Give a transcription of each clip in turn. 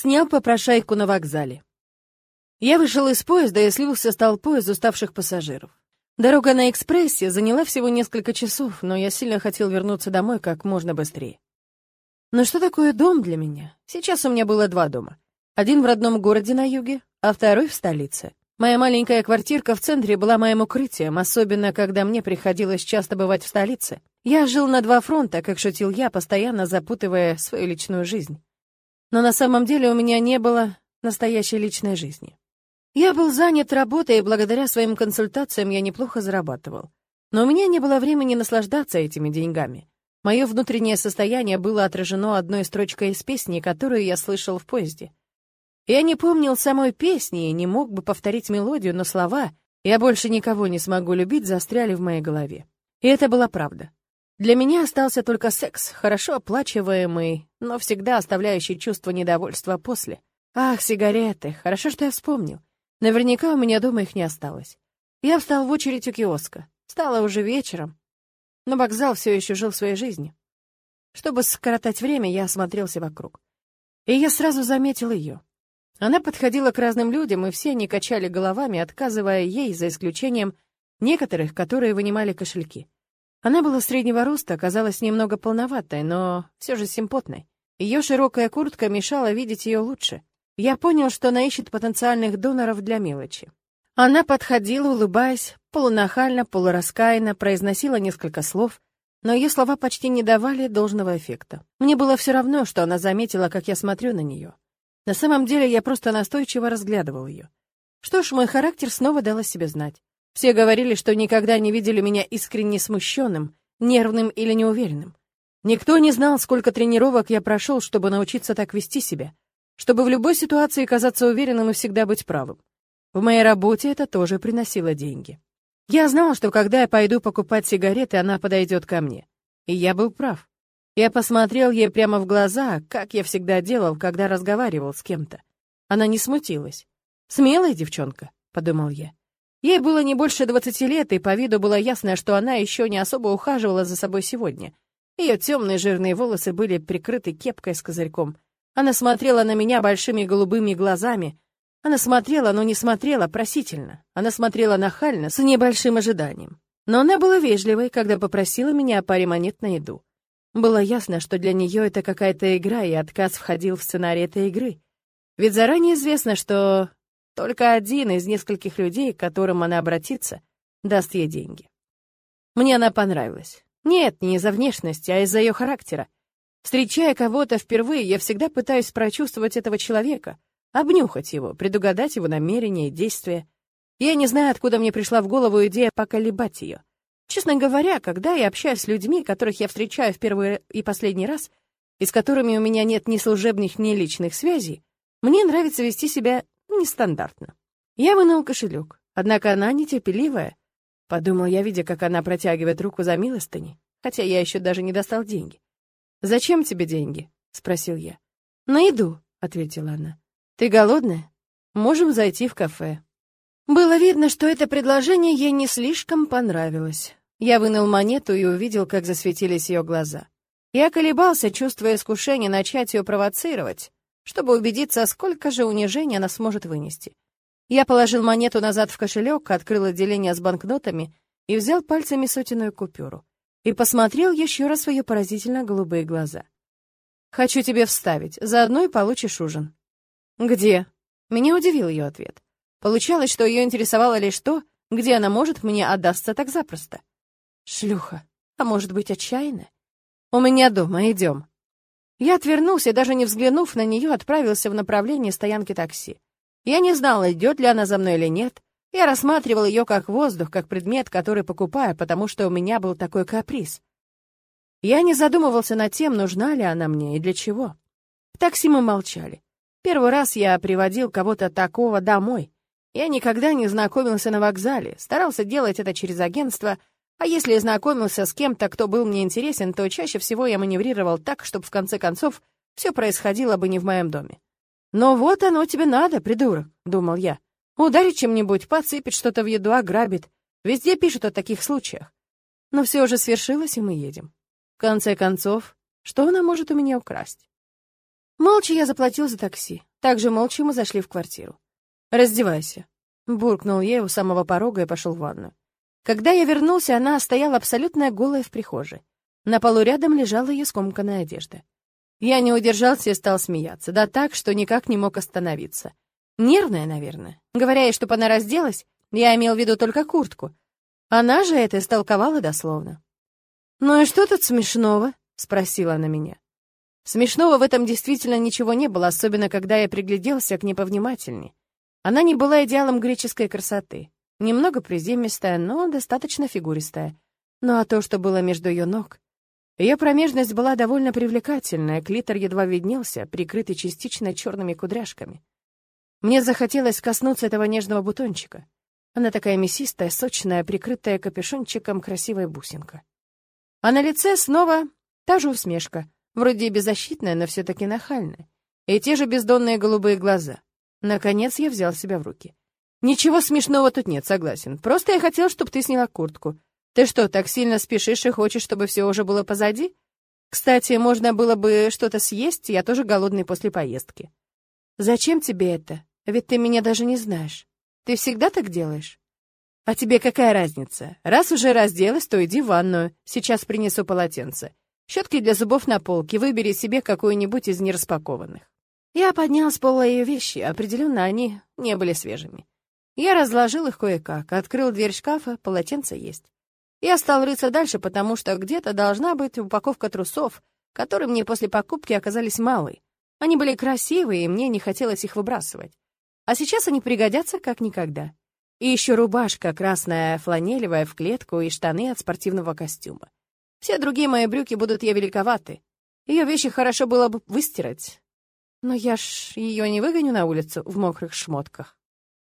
Снял попрошайку на вокзале. Я вышел из поезда и слился с толпой из уставших пассажиров. Дорога на экспрессе заняла всего несколько часов, но я сильно хотел вернуться домой как можно быстрее. Но что такое дом для меня? Сейчас у меня было два дома. Один в родном городе на юге, а второй в столице. Моя маленькая квартирка в центре была моим укрытием, особенно когда мне приходилось часто бывать в столице. Я жил на два фронта, как шутил я, постоянно запутывая свою личную жизнь. Но на самом деле у меня не было настоящей личной жизни. Я был занят работой, и благодаря своим консультациям я неплохо зарабатывал. Но у меня не было времени наслаждаться этими деньгами. Мое внутреннее состояние было отражено одной строчкой из песни, которую я слышал в поезде. Я не помнил самой песни и не мог бы повторить мелодию, но слова «Я больше никого не смогу любить» застряли в моей голове. И это была правда. Для меня остался только секс, хорошо оплачиваемый, но всегда оставляющий чувство недовольства после. Ах, сигареты, хорошо, что я вспомнил. Наверняка у меня дома их не осталось. Я встал в очередь у киоска. Стало уже вечером, но вокзал все еще жил своей жизнью. Чтобы скоротать время, я осмотрелся вокруг. И я сразу заметил ее. Она подходила к разным людям, и все они качали головами, отказывая ей, за исключением некоторых, которые вынимали кошельки. Она была среднего роста, казалась немного полноватой, но все же симпотной. Ее широкая куртка мешала видеть ее лучше. Я понял, что она ищет потенциальных доноров для мелочи. Она подходила, улыбаясь, полунахально, полураскаянно, произносила несколько слов, но ее слова почти не давали должного эффекта. Мне было все равно, что она заметила, как я смотрю на нее. На самом деле я просто настойчиво разглядывал ее. Что ж, мой характер снова дал о себе знать. Все говорили, что никогда не видели меня искренне смущенным, нервным или неуверенным. Никто не знал, сколько тренировок я прошел, чтобы научиться так вести себя, чтобы в любой ситуации казаться уверенным и всегда быть правым. В моей работе это тоже приносило деньги. Я знал, что когда я пойду покупать сигареты, она подойдет ко мне. И я был прав. Я посмотрел ей прямо в глаза, как я всегда делал, когда разговаривал с кем-то. Она не смутилась. «Смелая девчонка», — подумал я. Ей было не больше двадцати лет, и по виду было ясно, что она еще не особо ухаживала за собой сегодня. Ее темные жирные волосы были прикрыты кепкой с козырьком. Она смотрела на меня большими голубыми глазами. Она смотрела, но не смотрела просительно. Она смотрела нахально, с небольшим ожиданием. Но она была вежливой, когда попросила меня о паре монет на еду. Было ясно, что для нее это какая-то игра, и отказ входил в сценарий этой игры. Ведь заранее известно, что только один из нескольких людей, к которым она обратится, даст ей деньги. Мне она понравилась. Нет, не из-за внешности, а из-за ее характера. Встречая кого-то впервые, я всегда пытаюсь прочувствовать этого человека, обнюхать его, предугадать его намерения и действия. Я не знаю, откуда мне пришла в голову идея поколебать ее. Честно говоря, когда я общаюсь с людьми, которых я встречаю в первый и последний раз, и с которыми у меня нет ни служебных, ни личных связей, мне нравится вести себя нестандартно. Я вынул кошелек, однако она нетерпеливая. Подумал я, видя, как она протягивает руку за милостыней, хотя я еще даже не достал деньги. «Зачем тебе деньги?» — спросил я. «На еду», — ответила она. «Ты голодная? Можем зайти в кафе». Было видно, что это предложение ей не слишком понравилось. Я вынул монету и увидел, как засветились ее глаза. Я колебался, чувствуя искушение начать ее провоцировать, чтобы убедиться, сколько же унижения она сможет вынести. Я положил монету назад в кошелек, открыл отделение с банкнотами и взял пальцами сотенную купюру. И посмотрел еще раз в ее поразительно голубые глаза. «Хочу тебе вставить, заодно и получишь ужин». «Где?» Меня удивил ее ответ. Получалось, что ее интересовало лишь то, где она может мне отдастся так запросто. Шлюха. А может быть, отчаянная? У меня дома, идем. Я отвернулся даже не взглянув на нее, отправился в направлении стоянки такси. Я не знал, идет ли она за мной или нет. Я рассматривал ее как воздух, как предмет, который покупаю, потому что у меня был такой каприз. Я не задумывался над тем, нужна ли она мне и для чего. В такси мы молчали. Первый раз я приводил кого-то такого домой. Я никогда не знакомился на вокзале, старался делать это через агентство, а если я знакомился с кем-то, кто был мне интересен, то чаще всего я маневрировал так, чтобы в конце концов все происходило бы не в моем доме. «Но вот оно тебе надо, придурок», — думал я. «Ударить чем-нибудь, подсыпет что-то в еду, ограбит. Везде пишут о таких случаях. Но все уже свершилось, и мы едем. В конце концов, что она может у меня украсть?» Молча я заплатил за такси. Также молча мы зашли в квартиру. «Раздевайся», — буркнул я у самого порога и пошел в ванную. Когда я вернулся, она стояла абсолютно голая в прихожей. На полу рядом лежала ее скомканная одежда. Я не удержался и стал смеяться, да так, что никак не мог остановиться. Нервная, наверное. Говоря ей, чтобы она разделась, я имел в виду только куртку. Она же это истолковала дословно. «Ну и что тут смешного?» — спросила она меня. Смешного в этом действительно ничего не было, особенно когда я пригляделся к ней повнимательней. Она не была идеалом греческой красоты. Немного приземистая, но достаточно фигуристая. Ну а то, что было между ее ног... Ее промежность была довольно привлекательная, клитор едва виднелся, прикрытый частично черными кудряшками. Мне захотелось коснуться этого нежного бутончика. Она такая мясистая, сочная, прикрытая капюшончиком красивая бусинка. А на лице снова та же усмешка, вроде беззащитная, но все-таки нахальная. И те же бездонные голубые глаза. Наконец я взял себя в руки. «Ничего смешного тут нет, согласен. Просто я хотел, чтобы ты сняла куртку. Ты что, так сильно спешишь и хочешь, чтобы все уже было позади? Кстати, можно было бы что-то съесть, я тоже голодный после поездки». «Зачем тебе это? Ведь ты меня даже не знаешь. Ты всегда так делаешь?» «А тебе какая разница? Раз уже разделась, то иди в ванную. Сейчас принесу полотенце. Щетки для зубов на полке, выбери себе какую-нибудь из нераспакованных». Я поднял с пола ее вещи, определенно они не были свежими. Я разложил их кое-как, открыл дверь шкафа, полотенце есть. Я стал рыться дальше, потому что где-то должна быть упаковка трусов, которые мне после покупки оказались малой. Они были красивые, и мне не хотелось их выбрасывать. А сейчас они пригодятся как никогда. И еще рубашка красная, фланелевая в клетку и штаны от спортивного костюма. Все другие мои брюки будут ей великоваты. Ее вещи хорошо было бы выстирать. Но я ж ее не выгоню на улицу в мокрых шмотках.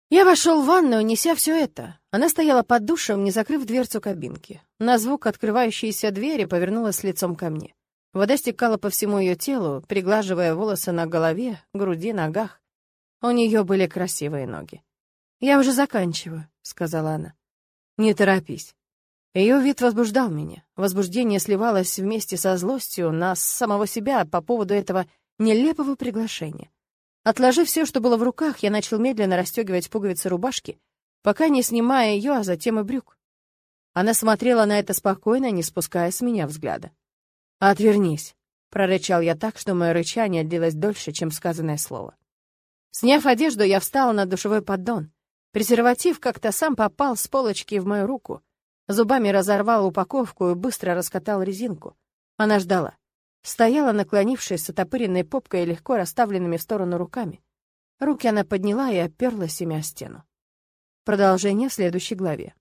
Я вошел в ванную, неся все это. Она стояла под душем, не закрыв дверцу кабинки. На звук открывающейся двери повернулась лицом ко мне. Вода стекала по всему ее телу, приглаживая волосы на голове, груди, ногах. У нее были красивые ноги. «Я уже заканчиваю», — сказала она. «Не торопись». Ее вид возбуждал меня. Возбуждение сливалось вместе со злостью на самого себя по поводу этого нелепого приглашения. Отложив все, что было в руках, я начал медленно расстегивать пуговицы рубашки, пока не снимая ее, а затем и брюк. Она смотрела на это спокойно, не спуская с меня взгляда. «Отвернись», — прорычал я так, что мое рычание длилось дольше, чем сказанное слово. Сняв одежду, я встала на душевой поддон. Презерватив как-то сам попал с полочки в мою руку. Зубами разорвал упаковку и быстро раскатал резинку. Она ждала. Стояла, наклонившись с отопыренной попкой и легко расставленными в сторону руками. Руки она подняла и оперлась ими о стену. Продолжение в следующей главе.